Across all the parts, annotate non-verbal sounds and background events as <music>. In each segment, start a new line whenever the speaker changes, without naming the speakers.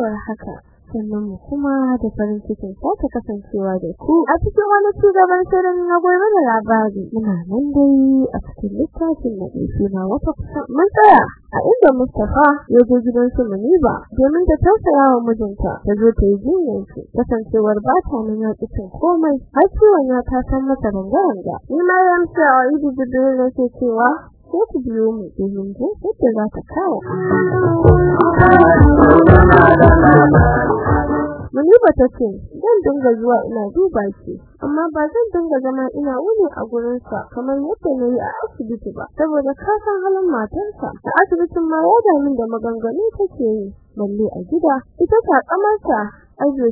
Da warhaka sannan mu kuma da farin cikin sake kasancewa da ku a cikin wani cigaban shirin na gobe da labari. Muna nan dai a cikin littafin na ɗauki na wata mun tsaya a inda Mustafa ya je gidan su Muniba domin ta tausaya wa mijinta ta zo ta yi jinyar shi kasancewar ba ta nan ya cin komai har ciwon ya ta san mata ranga-ranga. Ni ma ya amsa a idu bidiyo da ke cewa ko ku biyo mu domin jin yadda za ta kawo ta ce, "Zan dinga zuwa ina duba ki, amma ba zan dinga zama ina wuni a gurinsa kamar yadda na yi a asibiti ba, saboda ka san halin matarsa. A asibitin ma ya damin da maganganu take yi, balle a gida, ita ta kamarta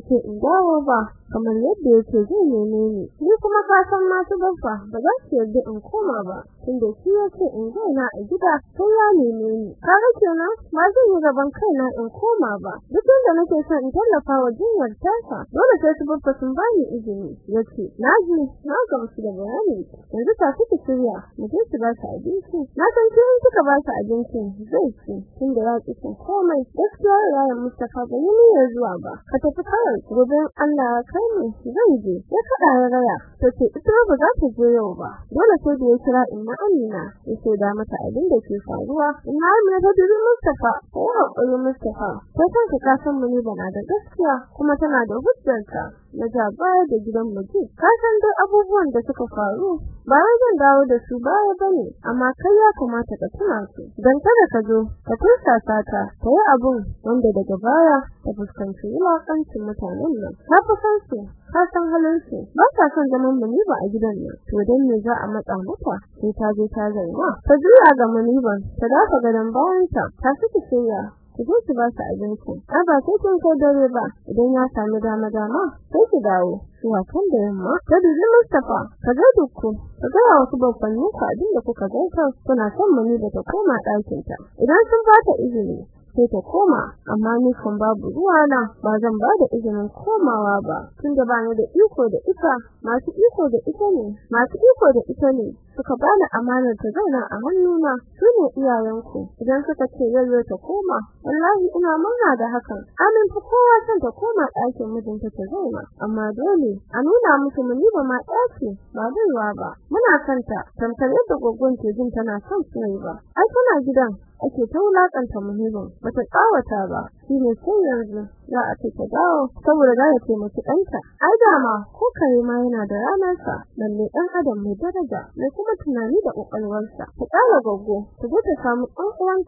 ce in dawo ba kamar yadda yake zai neme ni. Ni kuma ka san masu baffa ba za su yarda in koma ba tunda shi ya ce in zauna a gida sai ya neme ni. Kaga kenan ma zan yi gaban kaina in koma ba. Duk da nake son in tallafa wa jinyar tasa dole sai su baffa sun bani izini. Yace na ji na gamsu da bayani yanzu ta fita shirya mu je su ba su abinci. Na san kin suka ba su abincin zai ci tunda ya ki komai. Gaskiya yayin Mustafa bai yi niyyar zuwa ba. Ka tafi kawai gobe Allah ya kai zan je. Ya kada ya raya tace ita ba za ta je yau ba. Dole sai da ya kira inna Amina. Ya ce da mata abin da ke faruwa. Inna Amina ta dubi Mustafa ko haƙuri Mustafa ta san ka san mu ne bana da gaskiya kuma tana da hujjarta. Na baya da gidan miji ka san duk abubuwan da suka faru? Ba wai zan dawo da su baya ba ne amma kai ya kamata ka tuna su. Dan kada ka zo ka tursa ta ta yi abun wanda daga baya ta fuskanci wulakancin mutanen nan. Na fi san su ka san halin su. Ba ta son zaman muniba a gidan nan. To dan me za a matsa mata sai ta je ta zauna. Ta juya ga muniban ta dafa gadon bayanta ta. Saki shirya. Ki zo ki ba su abinci. A ba sai kin kai dare ba. Idan ya sami dama dama sai ki dawo. Zuwa kan da yamma. Ta dubi Mustafa ka ga dukku. Ka ga wasu babban ku abin da kuka gaita kuna son muni da ta koma ɗakin ta idan sun ba ta izini sai ta koma. Amma ni kan babu ruwa na. Ba zan ba da izinin komawa ba. Tunda ba ni da iko da ita. Masu iko da ita ne. Masu iko da ita ne. Suka bani amanar ta zauna a hannuna su ne iyayenku. Idan suka ce yayyo ta koma wallahi ina murna da hakan. Amin fa kowa san ta koma ɗakin mijinta ta zauna. Amma dole a nuna musu muni ba ma ɗaki ba baiwa ba. Muna kanta tamkar yadda gogon ke jin tana son su ba. Ai tana gidan ake ta wulaƙanta muhimmin bata tsawata ba. Shine sai yanzu za a ce ta dawo saboda za ta taimaki ɗanta ai dama ko kare ma yana da ranarsa lalle ɗan adam mai daraja mai kuma tunani da ƙwaƙwalwarsa. Ta ƙara gaggo ta zo ta samu ɗan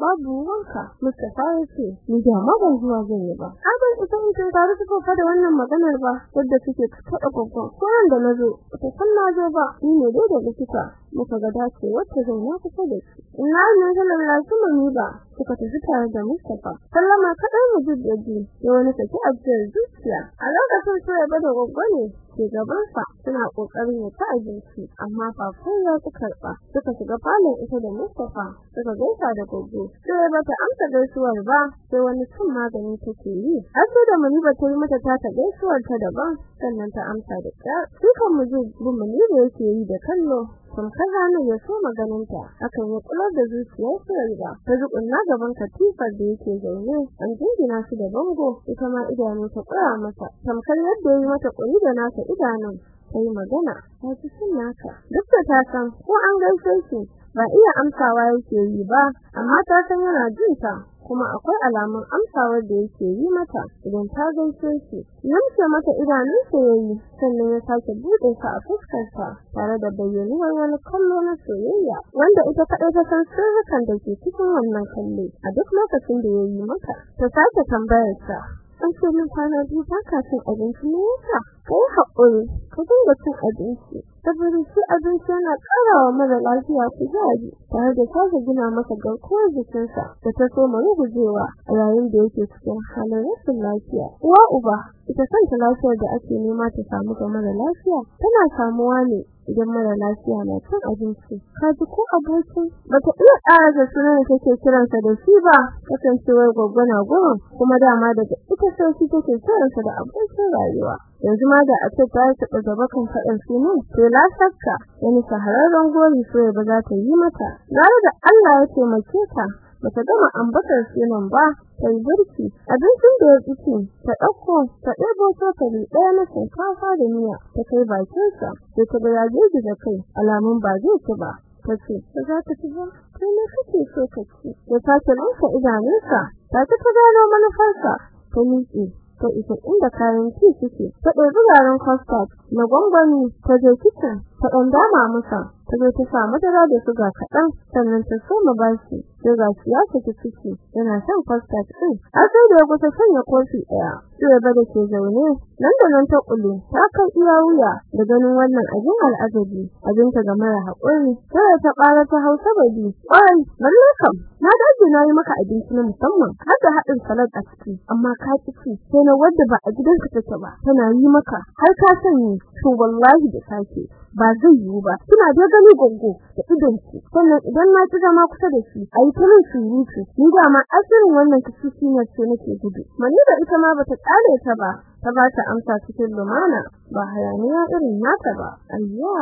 babu wanka Mustafa ya ce ni da ma ban zuwa zan yi ba. Abin ita mutum ta rufe ƙofa da wannan maganar ba wadda suke taɓa gaggo ko da na zo ta san na zo ba ni ne dai da likita. Muka ga dace wacce zan ya kusa da shi ina ne sallallahu alaihi ba suka tafi tare da Mustafa sallama kaɗai mu jiddaji da wani take ajiyar zuciya. A lokacin so ya ba da gaggo ne ke gabansa suna ƙoƙarin ya ta abinci amma fafon ya ki karɓa suka shiga falon ita da Mustafa suka gaisa da gogo sai bata amsa gaisuwar ba sai wani cin magani take yi. Har sai da Muniba ta yi mata ta gaisuwar ta daban sannan ta amsa da ta dukan mu ji bin Muniba yake yi da kallo tamkar ranar ya so maganinta. Akan ya kular da zuciyar sa ta zukunna gaban katifar da yake zaune an jingina shi da bango ita ma idanu ta tsaya masa tamkar yadda ya yi mata kuri da nasa idanun sai magana ta ci sun naka duk da ta san ko an gaishe shi ba iya amsawa yake yi ba amma ta san yana jin ta kuma akwai alamun amsawar da yake yi mata idan ta gaishe shi. Yamce mata idanun sa yayi sannan ya sake buɗe sa a fuskar sa tare da bayyanuwar wani kallo na soyayya wanda ita kadai ta san sirrukan da ke cikin wannan kalle a duk lokacin da yayi mata ta sake tambayar sa an ce min kwana biyu ba ka cin abinci ne yasa? Kai haƙuri ka dinga cin abinci saboda shi abinci yana ƙarawa mara lafiya kuzari tare da sake gina masa garkuwar jikinsa da ta so mu gujewa a yayin da yake cikin halin rashin lafiya. Uwa uba ita kanta lafiyar da ake nema ta samu ga mara lafiya tana samuwa ne idan mara lafiya na cin abinci. Kaji ko abokin bata iya ƙara da sunan da take kiransa da shi ba kasancewar gwaggwana gurin kuma dama daga ita sai shi take kiransa da abokin rayuwa. Yanzu ma da a ce ta taɓa gaba kan faɗin sunan to la shakka wani shahararren gori soyayya ba za ta yi mata. Na da Allah ya taimake ta bata gama ambatar sunan ba sai burki abincin da ya fice ta ɗauko ta ɗebo cokali ɗaya na shinkafa da miya ta kai bakinsa sai ta ga ya je da kai alamun ba zai ci ba. Tace ba za ta ci ba kai ne kake so ka ci. Ya sace lanka idanunsa ta ta gano manufarsa ta miƙe. Ta isa inda kayan ci suke. Ta ɗebi garin custard na gwangwani ta je kitchen ta ɗan dama masa ta zo ta sa madara da suga kaɗan sannan ta soma bashi sai ga shi ya saki ciki yana son custard ɗin. Har sai da ya kusa sanya kofi ɗaya sai ya ba da ke zaune nan da nan ta ƙule ta kan iya wuya da ganin wannan abin al'ajabi. Abinta ga mara haƙuri sai ta ƙara ta hausa babi ƙwai lalle kam na dace na yi maka abinci na musamman har da haɗin salad a ciki amma ka ci sai na wadda ba a gidanka take ba tana yi maka har ka sani to wallahi da sake ba zai yiwu ba. Kina da gani gongo da idon ki sannan idan na ci zama kusa da shi ayi ta min surutu. Ni da ma asirin wannan kici ne ce nake gudu. Mani da ita ma bata kare ta ba ta ba ta amsa cikin lumana. Ba hayaniya irin nata ba. Ayya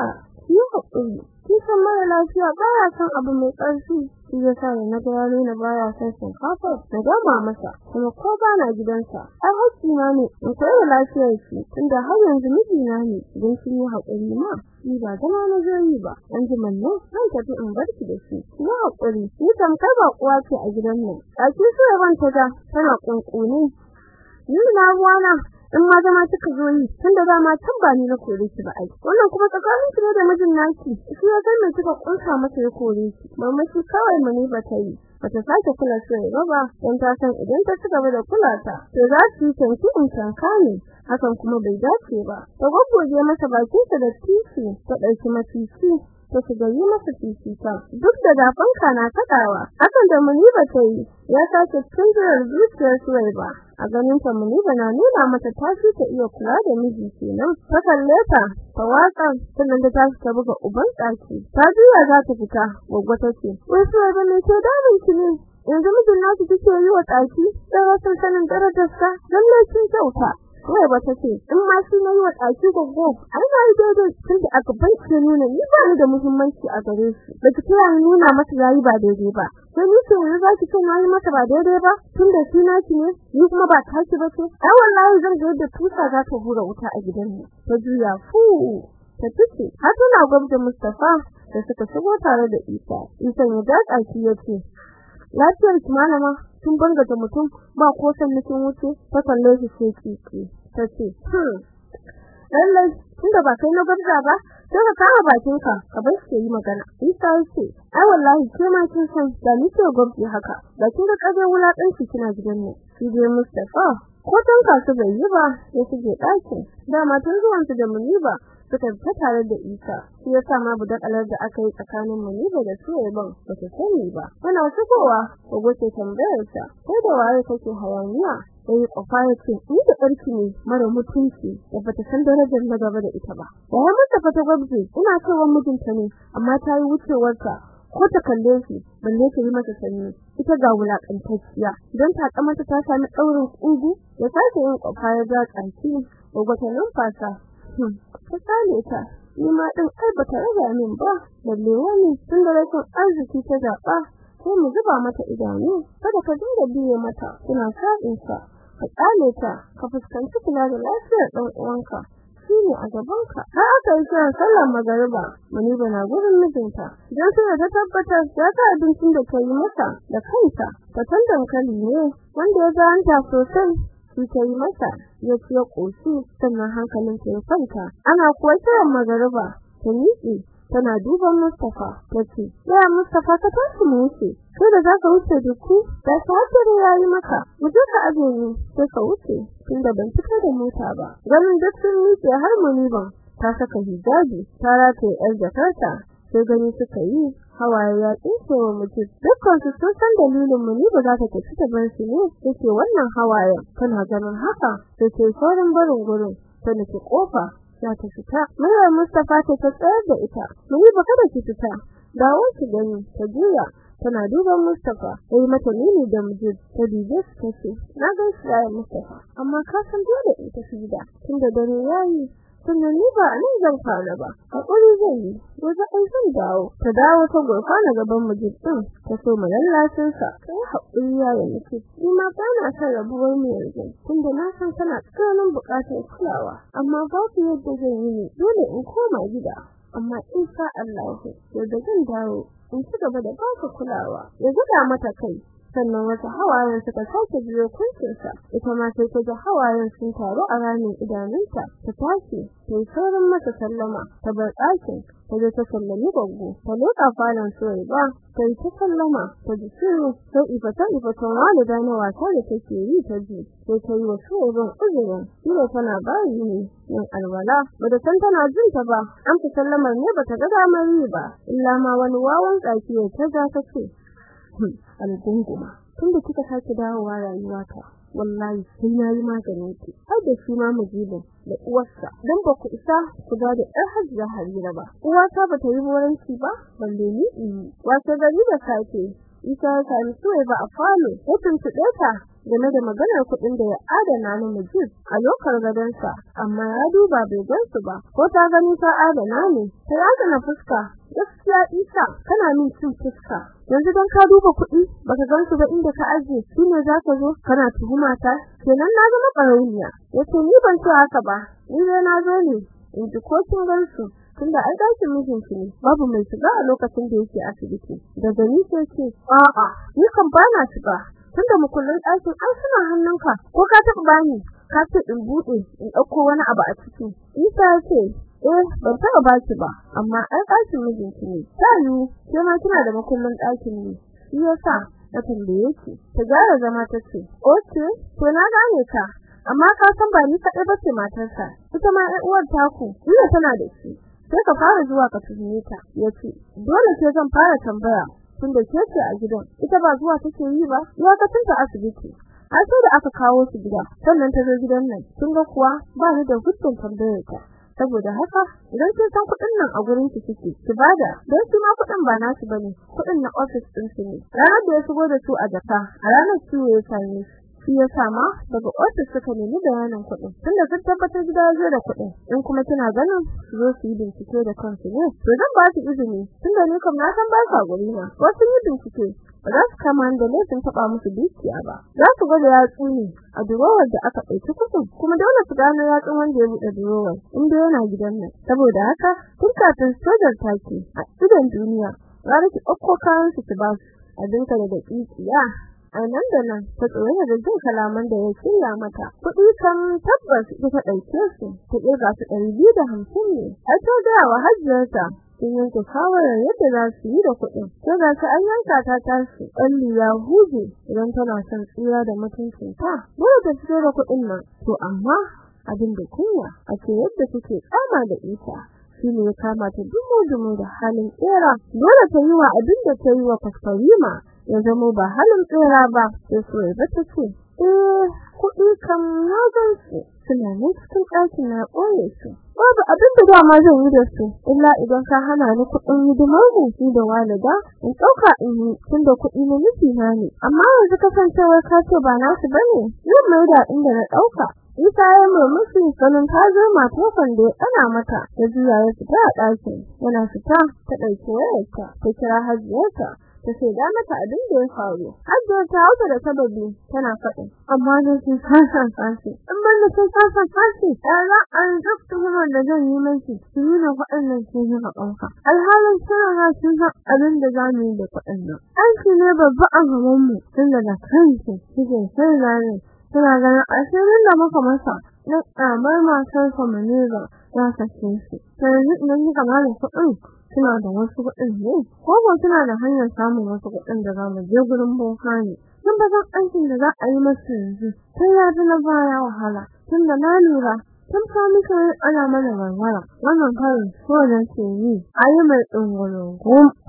ki haƙuri kin san mara lafiya baya son abu mai ƙarfi. Shi yasa da na ga nuna baya son shinkafa da dama masa kuma ko ba na gidansa ai hakki na ne in koyi lafiyar shi tunda har yanzu mijina ne idan kin yi haƙuri ma ni ba zama na zoyi ba an ji manno zan tafi in barki da shi ki haƙuri ni tamkar ba uwa ce a gidan nan ɗaki su ya banta da tana kunkuni ni na ruwana in ma zama kika zo yi tunda dama can ba ni na kore ki ba ai. Wannan kuma tsakanin ki da mijin naki shi ya san me kika kunsa masa ya kore ki mamaci kawai mani ba ta yi bata sake kula sai ba dan ta san idan ta ci gaba da kula ta to za su tanki in tanka ne hakan kuma bai dace ba. Ta goggoje masa bakinsa da titi ta ɗauki mafici ta shiga yi masa fifita. Duk da dafanka na kadawa hakan da muniba ta yi ya sake tunzurar zuciyar suwai ba a ganin ta muniba na nuna mata tashi ta iya kula da miji kenan. Ta kalle ta ta watsa sannan da tashi ta buga uban tsaki ta juya za ta fita goggo ta ce wai suwai ba ne ke damin ki ne? Yanzu mijin nasu kike yi wa tsaki sai wasu sanin darajarsa lalle kin kyauta? Kawai ba ta ce in ma shi ne wa tsaki goggo ai na yi daidai. Tun da aka bace nuna ni ba ni da muhimmanci a gare shi. Da ki kira ni nuna masa yayi ba daidai ba. Sai ni ce yanzu zaki ce na yi masa ba daidai ba? Tun da shi na ki ne ni kuma ba taki ba ce? Ai wallahi zan ga yadda tusa za ta hura wuta a gidan mu. Ta juya fu! Ta tace har tana gwamnati Mustafa da suka shigo tare da Isa. Isa ya datsa shi ya ce lafiyar ki malama tun bangata mutum ba ko san mutum wuce ta kalle shi sai kiki tace hmm lallai tunda ba kai na gabza ba sai ka kama bakinka ka bar shi yi magana. Isa ya ce ai wallahi ke ma kin san da ni ce gabji haka da kin ga kaje wulakanci kina gidan ne shi dai Mustafa ko tan kasu bai yi ba ya shige ɗakin. Dama tun zuwansu da muniba suka fita tare da Isa shi yasa ma budakalar da aka yi tsakanin Muniba da Suwaiban ba ta sani ba. Ana shigowa ko goce tambayar ta sai da waye kake hayaniya? Sai ƙofa ya ce ni da ne mara mutunci da bata san darajar na gaba da ita ba. Da ya mata fata gabje ina cewa mijinta ne amma ta yi wucewarta ko ta kalle shi balle ta yi masa sanyi. Ita ga wulakantacciya don ta kamata ta sami daurin kugu ya sake yin ƙofa ya ga kanki gobe numfasa ta sale ta ni ma din ai bata raga min ba. Balle wani tun da rashin arziki ta zaba sai mu zuba mata idanu kada ka dinga biye mata kuna sabin sa ka tsale ta ka fuskanci kula da lafiyar dan uwanka shine a gabanka. Har aka yi kiran sallar magariba muni bana gurin mijinta. Idan suna ta tabbatar ya ka abincin da ta yi masa da kanta. Ta tandankali ne wanda ya zanta sosai ta masa. Ya ci ya koshi sannan hankalin ta ya kwanta. Ana kuwa kiran magariba ta miƙe tana duban Mustafa tace ya Mustafa ka tashi mu wuce sai da zaka wuce duku da satar yayi maka mu je ka aje sai ka wuce tunda ban fita da mota ba. Ganin duk sun miƙe har muni ban ta saka hijabi ta rataye yar jakarta sai gani suka yi hawaye ya tsinke wa mutum. Dukkan su sun san dalilin mu ni ba za ta tafi ta bar su ne. Yake wannan hawayen tana ganin haka sai sai saurin barin gurin ta nufi ƙofa za ta fita. Muryar Mustafa ta tsayar da ita. Muni ba kada ki fita. Dawo ki gani ta juya tana duban Mustafa sai mata nini da mujib ta dije ta ce na ga shi ya Mustafa amma ka san dole in tafi gida tunda dare yayi sannan ni ba nan zan fara ba. Hakuri zan yi. Gobe ai zan dawo. Ta dawo ta gurfana gaban mijin ta so mu lallacin sa kai haƙuri ya yi nake ni ma ba na son rabuwar mu yanzu tunda na san kana tsananin buƙatar kulawa. Amma babu yadda zan yi ne. Dole in koma gida. Amma insha Allah yadda zan dawo. In ci gaba da baka kulawa. Ya zuga mata kai. Sannan wasu hawayen suka sake biyo kuncinsa ita ma sai ta ga hawayen sun taru a ramin idanunta ta tashi ta yi saurin masa sallama ta bar ɗakin ta je ta sallami gwaggo ta leƙa falon soyi ba ta yi ta sallama ta ji shiru sai ifatan ifatan walida na wasa da take yi ta ji sai ta yi wa soyibin uzurin shine tana bayi ne yin alwala ba da san tana jin ta ba an fi sallamar ne ba ta ga damar yi ba illa ma wani wawan tsaki ya ta ga ta ce algunguma tunda kika sake dawowa rayuwata wallahi sai na yi maganin ki. Har da shi ma mujibin da uwarsa. Dan ba ku isa ku da da ɗan hajjia harira ba. Uwata ba ta yi boranci ba balle ni wato gari da safe isa ya sami soye ba a falo. Ya tuntuɗe ta game da maganar kuɗin da ya adana na mujib a lokar gadonsa. Amma ya duba bai gansu ba. Ko ta gani ta adana ne ta adana fuska. Gaskiya isa kana min cin fuska. Yanzu dan ka duba kuɗi baka gansu ba inda ka aje shine zaka zo kana tuhuma ta. Kenan na zama barauniya ya ce ni ban ce haka ba. Ni dai na zo ne in ji ko kin gansu. Tunda ai ɗakin mijinki ne babu mai shiga a lokacin da yake asibiti. Daga ni sai ce a'a ni kan bana shiga. Tunda mukullin ɗakin an suna hannunka. Ko ka taɓa bani? Ka ce in buɗe in ɗauko wani abu a ciki. Isa ya ce eh ban taɓa baki ba amma ai ɗakin mijinki ne. Sai ke ma kina da makullin ɗakin ne. Shi yasa na tambaye ki ta gara zama ta ce oke to na gane ka amma ka san ba ni kaɗai bace matarsa ita ma ƴan uwar taku ina tana da shi. Sai ka fara zuwa ka tuhume ta ya ce dole sai zan fara tambaya tunda ke ce a gidan ita ba zuwa take yi ba ya ka tunta asibiti. Har sai da aka kawo su gida sannan ta zo gidan nan kin ga kuwa ba ni da hujjar tambayar ta. Saboda haka idan kin san kuɗin nan a gurin ki kike ki ba da dan su ma kuɗin ba nasu ba ne kuɗin na office din su ne. Ranar da ya shigo da su a jaka a ranar ciwo ya same shi ya sama daga ofis suka nemi bayanin kuɗin. Tunda sun tabbatar gida zo da kuɗin in kuma kina ganin su zo su yi bincike da kansu ne to zan ba su izini. Tunda ni kam na san ba sa guri na ko sun yi bincike ba za su kama da laifin taɓa musu dukiya ba. Za su gwada yatsu ne a durowar da aka ɗauki kuɗin kuma dole su gano yatsun wanda ya buɗe durowar inda yana gidan nan. Saboda haka tun kafin sojar take a idon duniya za ki ɗauko kayan su ki ba su a dinka da daƙiƙiya. A nan da nan ta tsoron da jin kalaman da ya shirya mata. Kuɗi kan tabbas ita ta ɗauke su. Ta ƙirga su ɗari biyu da hamsin ne. Har ta ga wa hajjarta sun yanke shawarar yadda za su yi da kuɗin. Sai ga su an yanka ta tashi. Ƙalli ya huje idan tana son tsira da mutuncinta dole ta fito da kuɗin nan. To amma abin da kunya a ce yadda suke kama da ita shine ya kama ta dumo-dumo da halin tsera. Dole ta yi wa abin da ta yi wa fasfarima ya zama ba halin tsera ba sai so ya ta ce eh kuɗi kan na gan su. Suna ne cikin ɗakin na ɓoye su. Babu abin da dama zan yi da su illa idan ka hana ni kuɗin hidimar ni da walida in ɗauka in yi tunda kuɗi na nufi na ne. Amma yanzu kasancewar ka ce ba nasu ba ne zan mai da inda na ɗauka. Isa ya murmushi ganin ta zo matakon da tsana mata. Ta juya ya fita a ɗakin. Yana fita ta ɗauki wayarta ta kira hajiyarta. Ta ce da mata abin da ya faru. Hajiyar ta hauka da sababi tana faɗin amma da sun fasi in ban da sun sasan fasi ɗara an duk tuhumar da zan yi miki su nuna waɗannan sun yi alhalin suna na sun san abin da za mu yi da kuɗin nan aiki ne babba a gabanmu tun daga kansu suke sai ranar suna ganin asirin da muka masa na tsamar matar Manira ya sake shi. Yanzu idan kika ba da kuɗin suna da wasu kuɗin. Ne ko ba suna da hanyar samun wasu kuɗin da za mu je gurin boka ne. Sun ba san aikin da za a yi masa yanzu sai ya fi na baya wahala. Tun da na lura tun yi ana mana warwara wannan karin so da ke yi a yi mai tsungulungu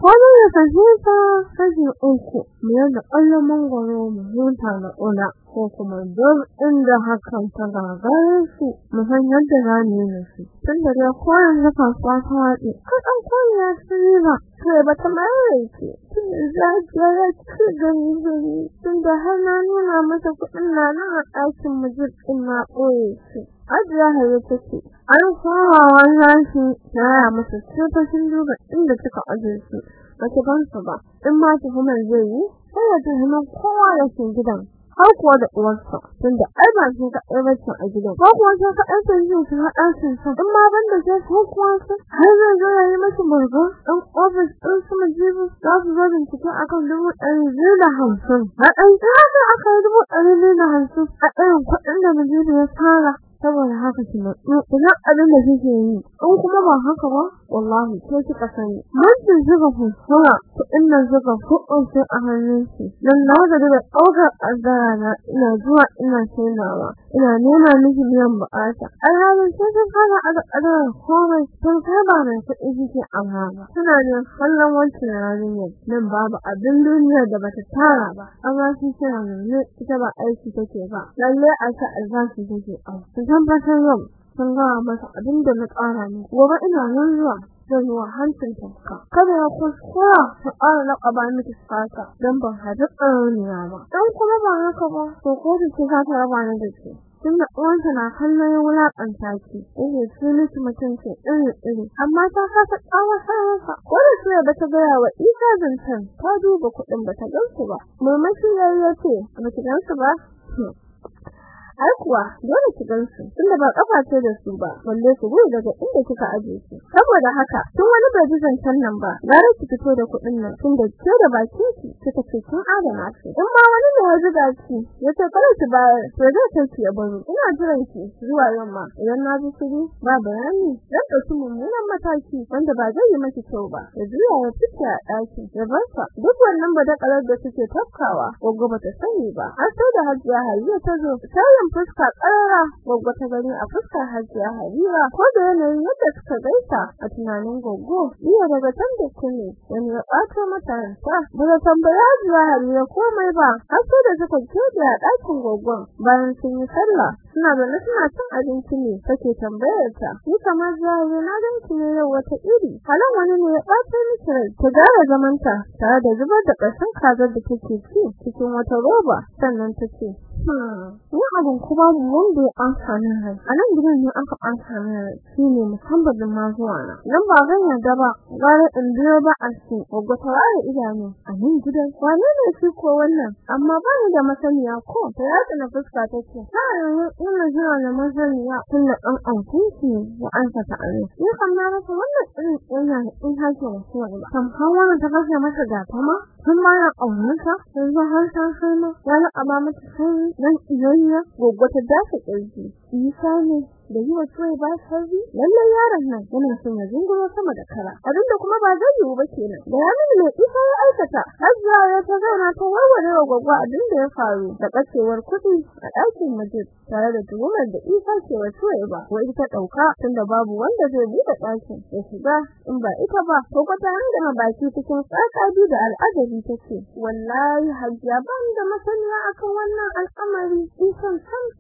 ko ne ya kashe ta kashi uku mu yadda ƙwallon mangwaro mu huta da ƙuna. Ko kuma duk inda hakan ta gagare shi mu san yadda za mu yi shi tun da dai ko yanzu kasuwa ta waɗe ko ɗan koyi ya ci riba kai ba ta mayar ce tun da zajiya ya ci gani gani tun da har na nuna masa kuɗin na nan a ɗakin mujib ɗin na ɓoye shi Hajiya Hayo ta ce, an kowa wannan shi na ya masa cikin duba inda suka aje su, ba ta ban su ba, in ma tuhumar zai yi, sai ya tuhumar kowa da ke gidan. Har kuwa da uwarsa, tunda ai ba shi ka ɗaya bace a gidan. Ko kuwa sai ka ɗan san shi su haɗa su sa. In ma ban da sai ko kuwa sai har zai zo ya yi masa burgo. Ɗan ofis ɗin su majibu za su zo bincike akan dubu ɗari biyu da hamsin. A ɗan tsaya aka yi dubu ɗari biyu da hamsin a ɗayan kuɗin da majibu ya tara. saboda haka ki matsu idan abin da kike yi in kuma ba haka ba wallahi ke kika sani. Mutum zuba fuskura kuɗin nan zuba kuɗin sai a hannun shi. Dan na ga da ɗaukar azara na ina zuwa ina saidawa ina nuna miki biyan buƙata alhalin sai sun fara a ƙadarar komai. Sun kai ba mai kuɗi kike amma suna ne kallon wancan yarinyar. Nan babu abin duniya da bata tara ba. Amma shi tana nuna ita ba aiki take ba. Lalle a sa albashi take. Aiki tabbatar yau. Sun gawa masa abin da na tsara ne. Gobe ina nan zuwa zan yi wa hancin tanka kada ya kuskura ta ƙara laƙaba miki fata don ban haɗu ƙaroniya ba. Don kuma ba haka ba to ko da ke za ta raba ni da ke. Tun da uwansa na kallon ya wulaƙanta ki yake su miki mutunci iri iri amma ta kasa tsawa sarrafa ko da su ba ta gaya wa isa zancen ta duba kuɗin ba ta gansu ba. Murmushi ya yi ya ce ba ta gansu ba? <laughs> ai kuwa dole ki gansu tunda ba kafa ce da su ba balle su gudu daga inda kika aje su. Saboda haka tun wani bai ji zancen nan ba gara ki fito da kuɗin nan tunda ke da bakin ki kika ce kin adana su. In ma wani ne ya zuga ki ya ce kada ki bayar to zai kai ki baro. Ina jiran ki zuwa yamma. Idan na ji shiru ba bayani dan ɗauki mummunan mataki wanda ba zai yi maki kyau ba. Ya juya ya fice a ɗaki ya bar sa. Duk wannan badakalar da suke tafkawa gogo bata sani ba. Har sai da hajiya hariya ta zo ta fuska karara goggo ta gani a fuskar hajiya harira ko da yanayin yadda suka gaisa a tunanin goggo iya daga can da kune wani ya ɓato mata ranta daga tambaya hajiya harira komai ba har sai da suka keɓe a ɗakin goggon. Bayan sun yi sallah suna zaune suna cin abinci ne take tambayar ta. Ni kamar zai na ganki ne yau wata iri. Halin wani ne ya ɓato miki rai ta gyara zamanta tare da zubar da ƙarshen kazar da take ci cikin wata roba. Sannan ta ce Ni abin kuma ya ɓata min rai. A nan gidan ne aka rai. Shi ne musamman ma zuwa na. Nan ba zan yarda ba. Gara in biyo ba a. Goggo ta ware idanu. A nan gidan. Wane ne shi ko wannan? Amma ba ni da masaniya ko. Ta yatsa na fuska ta ce. Ta yanzu ina zuwa da masaniya. Tun da ɗan aikin shi ya ansa ta are. Ni kam na rasa wannan irin ina in da shi ba. Kam har wannan ta kashe masa gata ma. Tun ma ya ƙaunata. Yanzu har ta kai ma. Ya laƙaba mata sai dan iyoyiya goggo ta dafa ƙirji isa ne da yi wa tsoye ba sarri lallai yaron nan yana son ya zunguro sama da kara. Abinda kuma ba zai yiwu ba kenan. Da ya mini mai isa ya aikata hajiya ya ta zauna ta warware wa gwagwa abin da ya faru da kacewar kuɗi a ɗakin majid tare da tuhumar da isa ke wa tsoye ba. Ko ita ɗauka tunda babu wanda zai buɗe ɗakin ya shiga in ba ita ba ko kwata hanga baki cikin tsakadi da al'ajabi take wallahi hajiya ban da masaniya akan wannan al'amari. In san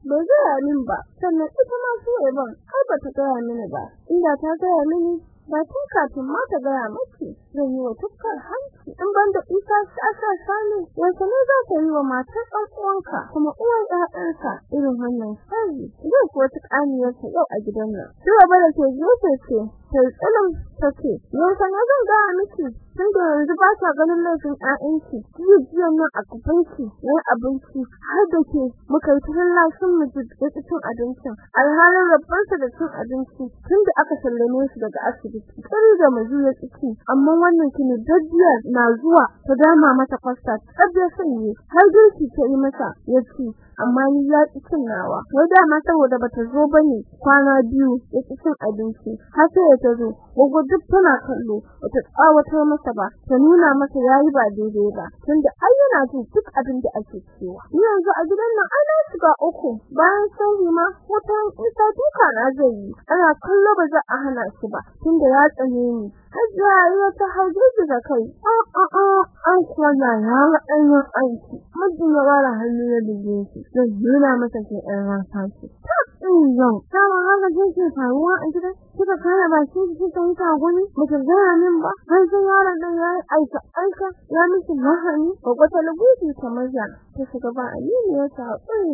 bai gaya min ba. Sannan ita ma su ban har ba ta gaya mini ba. Inda ta gaya mini ba tun kafin ma ta gaya miki zan yi wa tukkar hanci. In ban da isa ta sa sani yanzu ne za ta yi wa matar ɗan uwanka kuma uwar ƴaƴanka irin wannan sarri zai kuwa ta ƙaniyarsa yau a gidan nan. Zuwa bara ke ce. Sai tsalim take yanzu ne zan gaya miki? Tun da yanzu ba sa ganin laifin ƴaƴanki. Jiya jiya nan a kufanki yayin abinci har da ke muka yi lashin mu da cin abincin. Alhalin rabbansa da cin abinci tun da aka sallame shi daga asibiti. Kari da mazu ya ciki amma wannan kini daddiya na zuwa ta dama mata kwasta tsabya sanye har girki ta yi masa ya ci. Amma ni ya ci cin nawa wai dama saboda bata zo ba ne kwana biyu ya ci cin abinci. Har sai ya ta zo gogo duk tana kallo wata tsawatar masa ba ta nuna masa yayi ba daidai ba. Tunda ai yana jin duk abin da ake cewa. Ni yanzu a gidan nan ai na shiga uku. Bayan sai ma wata isa duka na zai yi. Ana kallo ba za a hana shi ba tunda ya tsane ni. Hajiya ya ta hauje da kai an kwana ya ga ɗanyen aiki mutum ya bara hannu ya dige shi zai nuna masa ke ɗan rasa shi yau sama haka ke faruwa a gida kika kana ba shi kika yi gani mutum gaya min ba har sai yaron nan ya aika aika ya miki mahani ko ta lubuti ta maza ta shiga ba Aminu ya ta haƙuri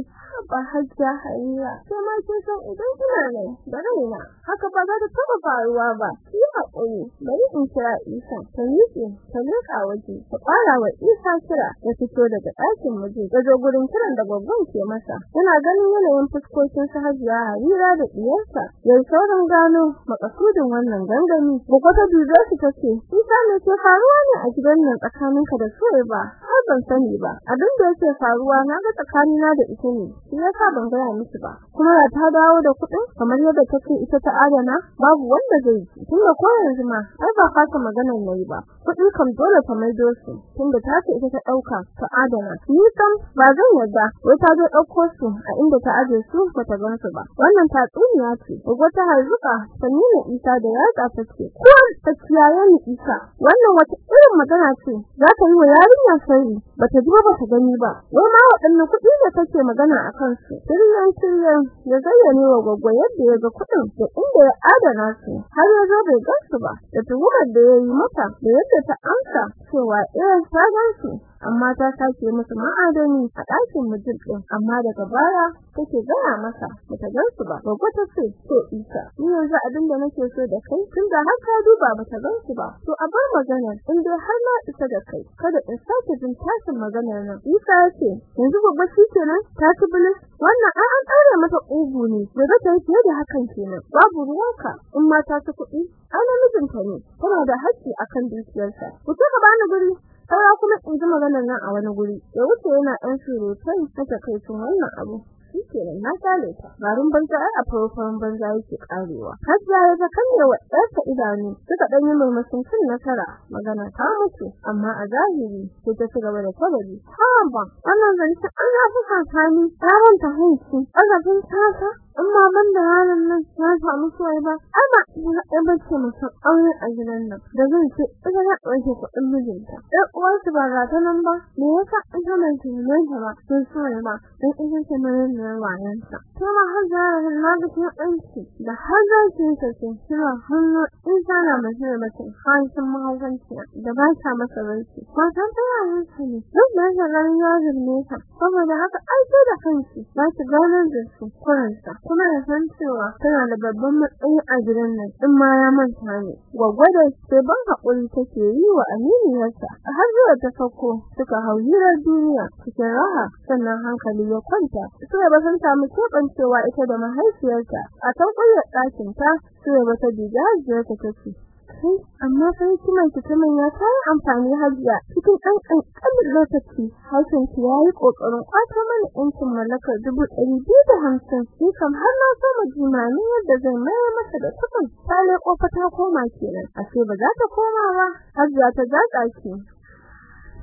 ba hajja hariya sai ma kin san idan kina nan da raina haka ba za ta taba faruwa ba ki haƙuri bari in kira Isa ta miƙe ta leƙa waje ta fara wa Isa kira ya fito daga ɗakin miji ya zo gurin kiran da babban ke masa yana ganin yanayin fuskokin su hajiya harira da diyarsa yayi sauran gano makasudin wannan gangami. Gobe ta dube su tace Isa ne ke faruwa ne a gidan nan tsakaninka da Suwai ba har ban sani ba. Abin da yake faruwa na ga tsakanina da ita ne shi yasa ban gaya miki ba. Kuma da ta dawo da kuɗin kamar yadda take ita ta adana babu wanda zai ji tunda ko yanzu ma ai ba fata maganar na yi ba. Kuɗi kam dole ta maido su tunda ta ce ita ta ɗauka ta adana. Ni kam ba zan yarda. Wai ta je ɗauko su a inda ta aje su ba ta gan su ba. Wannan tatsuniya ce ko ta harzuka ta nuna isa da yatsa ta ce ko ta kiyaye ni isa. Wannan wata irin magana ce za ta yi wa yarinya sirri ba ta ji ba ta gani ba. Wai ma waɗannan kuɗi da take magana a kan su sirriyan sirriyan ya zayyane wa gwaggwa yadda ya ga kuɗin da inda ya adana su har ya zo bai gan su ba da tuhumar da ya yi mata da yadda ta amsa cewa eh ta gan su amma ta sake musu ma'adani a ɗakin mijin ɗin. Amma daga baya take gaya masa bata gan su ba. Gogo ta ce to isa ni yanzu abin da nake so da kai tunda har ka duba bata gan su ba. To a bar maganar in dai har na isa da kai kada in sake jin tashin maganar nan. Isa ya ce yanzu gogo shi kenan ta ci bilis. Wannan an an tsare mata ƙugu ne gogo ta fiye da hakan kenan. Babu ruwanka in ma ta kuɗi ai namijinta ne tana da haƙƙi akan dukiyarsa ku ka bani guri saura kuma in ji maganar nan a wani guri. Ya wuce yana ɗan surutai ta takaicin wannan abu. Shikenan na kale ta. Garin banza a farkon banza yake karewa hajja ya ga kalle wa ɗarsa idanu suka dan yi murmushin cin nasara. Magana ta mutu amma a zahiri sai ta cigaba da sababi ha ba wannan zance an ya fi sakani yaron ta hanci azabin tata amma ban da yaron nan ya samu suwai ba. Amma ina bace musu aure a gidan nan. Da zan ce ita na ɗauke kuɗin mijinta. Ɗan uwarsu ba ga ta nan ba. Me yasa ita mai tunanin ta ba? Sun suwai ba. Dan ita ce mai da wayanta. Kuma har da na ga kin aiki. Da har da kin ce kina hannu. In sana mace da mace hancin mahaukanci da ba ta masa barci. Ba san ta yayin sa ne. Duk da ganin ya zurne ta. Saboda haka aiki da kanki. Ba ta ganar da su kuransa. Kuma ya san cewa tana da babban matsayi a gidan nan in ma ya manta ne. Gwagwada sai ban haƙuri take yi wa aminiyarsa har zuwa ta farko suka hau hirar duniya cikin raha sannan hankali ya kwanta. Sai ba sun samu kebancewa ita da mahaifiyarta. A tankwayar ɗakin ta sai ba ta diga hajjiyarta take kai amma sai kuma kitamin ya kai amfani hajiya cikin ɗan ƙanƙanin lokaci. Hakan ki yayi ƙoƙarin kwato mana ɗancin mallakar dubu ɗari biyu da hamsin. Shi kam har na so mu jimamin yadda zai mayar masa da kuɗin. Ta leƙo fa ta koma kenan. Ashe ba za ta koma ba. Hajiya ta zaƙa ki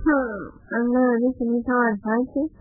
an gaya miki ni ta wasa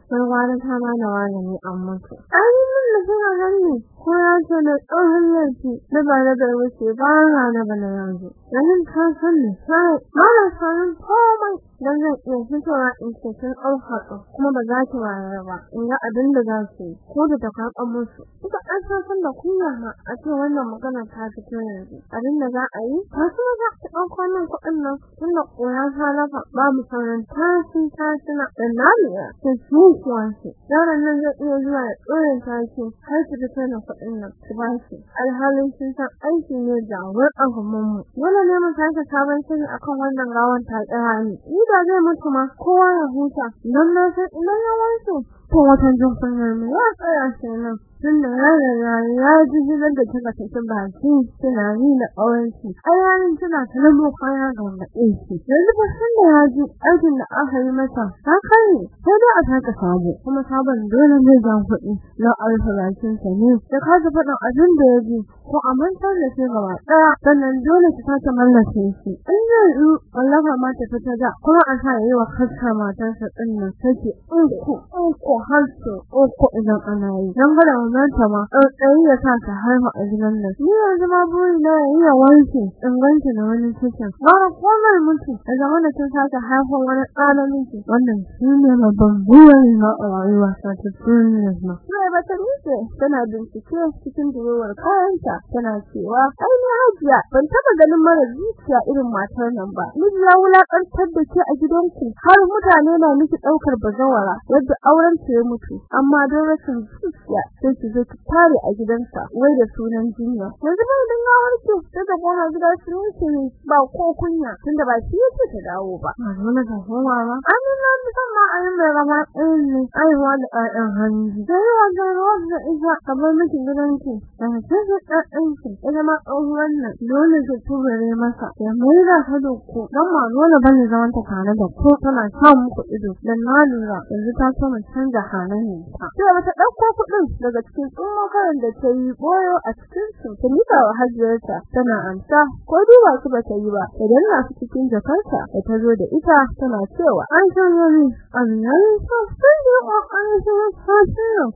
sai wani ta ba da wani an mutu an yi min da suna hannu ko ya ce da tsohon laifi da ba da bai wuce ba na da bana yanzu ganin ta san ni sai ba na sanin komai dan zan iya fitowa in ce sun ɗaukaka kuma ba za ki wayar ba in ga abin da za su yi ko da ta kwaɓa musu kuka an san da kunya ma a ce wannan magana ta fito yanzu abin da za a yi ta so za ta ɗauko min kuɗin nan tun da ƙura ta lafa babu sauran tashin tashina da namiya ta zuciya ce yaron nan zai iya zuwa ya ɗore tashi har su fito da kuɗin nan su ba shi alhalin sun san aiki ne da wurin ahummanmu dole ne mu sake sabon shiri akan wannan gawan ta tsaya ni da zai mutu ma kowa ya huta don na san ina yawansu to watan kunyar mu ya tsaya kenan tun da ya ya ji jinar da kika tafi baki tunani da ƙawanci ayarin tana ta nemo kaya ga gaɗe shi yanzu ba san da ya ji aikin da aka yi masa ta kai sai dai a sake sabo kuma sabon dole ne jan kuɗi na alfa bakin sa ne da kaji faɗin abin da ya ji ko a mantar da shi gaba ɗaya sannan dole ta sake mallake shi in zai yi wallafa ma ta fita da kuma a sa yi wa kasta matarsa ɗin nan take uku uku har su uku idan ana yi dan gada wannan ta ma tsayi ya sa ta haifa a gidan nan ni yanzu ma buri na yi ya wanke inganta da wani cikin ba komai mutu da zaman da ta sake haifa wani ɗana miki wannan shi ne babban burin na rayuwa ta ta duniya na sai ba ta nuce tana bincike cikin durowar kayanta tana cewa ai ni hajiya ban taba ganin mara zuciya irin matar nan ba miji ya wulakantar da ke a gidanku har mutane na miki ɗaukar bazawara yadda auren ya mutu. Amma don rashin zuciya sai ki zo ki tare a gidansa wai da sunan jinya. Yanzu bai dan ya warke sai da koma gida su wuce ne ba ko kunya tunda ba shi yake ta dawo ba. Dole ta koma ba. Amin na bi san ma ayin mai gaba ɗayan ne. Aiwa da ƴaƴan hanji sai ya ga da isa kamar miki gidanki. Da sai da ɗaɗanki ita ma tsohuwan nan. Dole ki tubare masa. Ya mai da ka ku. Dan ma dole ba ne zaman ta tare da ko tana sha muku ido dan na lura. Yanzu ta so mu canza halayen ta sai bata ɗauko kuɗin daga cikin tsummo karan da ta yi boyo a cikin su ta nika wa hajiyarta tana amsa ko duba su bata yi ba. Idan na su cikin jakarta da ta zo da ita tana cewa an wani annan sa sai da an san sa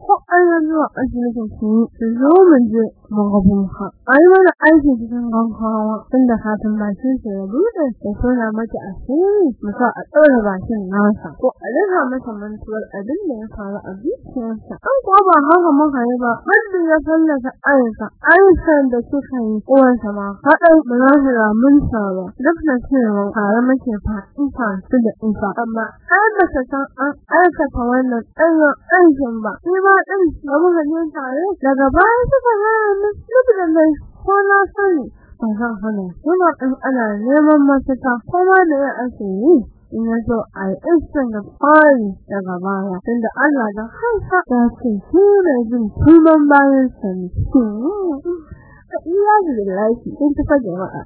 ko an yi wa asibitin su zo mu je. Ha ai mana aiki cikin gankawa tunda kafin bakin sa ya buɗe ya tona mata asiri musa a tsora bakin nasa ko a riƙa mata mantuwar abin da ya faru a zuciyarsa an kuwa ba haka muka yi ba har da ya fallasa aika aikan da suka yi uwansa ma kaɗai ba za su ramunta ba duk da cewa tare muke fa'inta su da isa amma ai ba ta san an aikata wannan ɗanyen aikin ba shi ma ɗin da muka tare daga baya suka gaya da mai ko na sani ba zan hana kuma in ana neman mafita. Kuma da ya ake yi in ya zo a yi iskan da fari daga baya? Tunda Allah da haifa ya ce shi ne jin tuban bayan sani ka iya billahi in ta jama'a.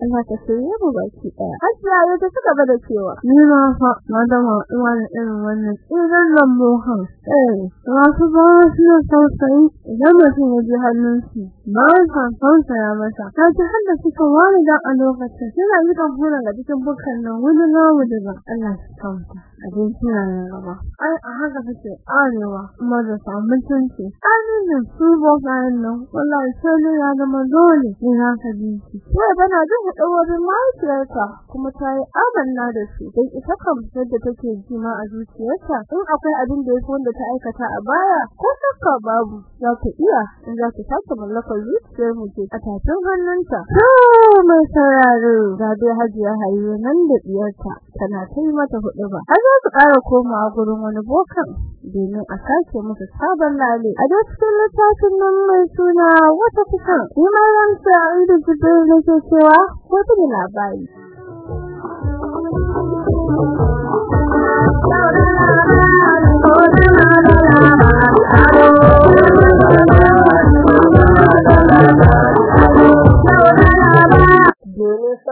Allah ta shirye mu baki ɗaya Hajiya ya ta suka ba da cewa ni ma fa madama uwa da irin wannan idan lambo han eh. Wasu ba su da tausayi idan mutum ya ji hannunsu ba sa tausaya masa. Ta ji har da suka wani da a lokacin suna yi kan hura ga cikin bukan nan wani namu daga Allah su tausa abinci na gaba. Ai a haka take arewa kuma da samun mutunci. Ainihin su bokayen nan wallahi sai ne ya zama dole ne za ka bi shi. Sai bana jin hudawar mahaifiyarta kuma ta yi amanna da su don ita kam yadda take ji ma a zuciyarta in akwai abin da ya wanda ta aikata a baya ko shakka babu za ta iya in za ta sake mallakar zuciyar mu ce a tafin hannunta mai sauraro ga dai hajiya hayo nan da diyarta. Tana ta yi mata huɗu ba har za su ƙara komawa gurin wani bokan domin a sake musu sabon lale a cikin littafin nan mai suna wata kusan ni ma ran sa inda jibril nake cewa ko ta labari
Domin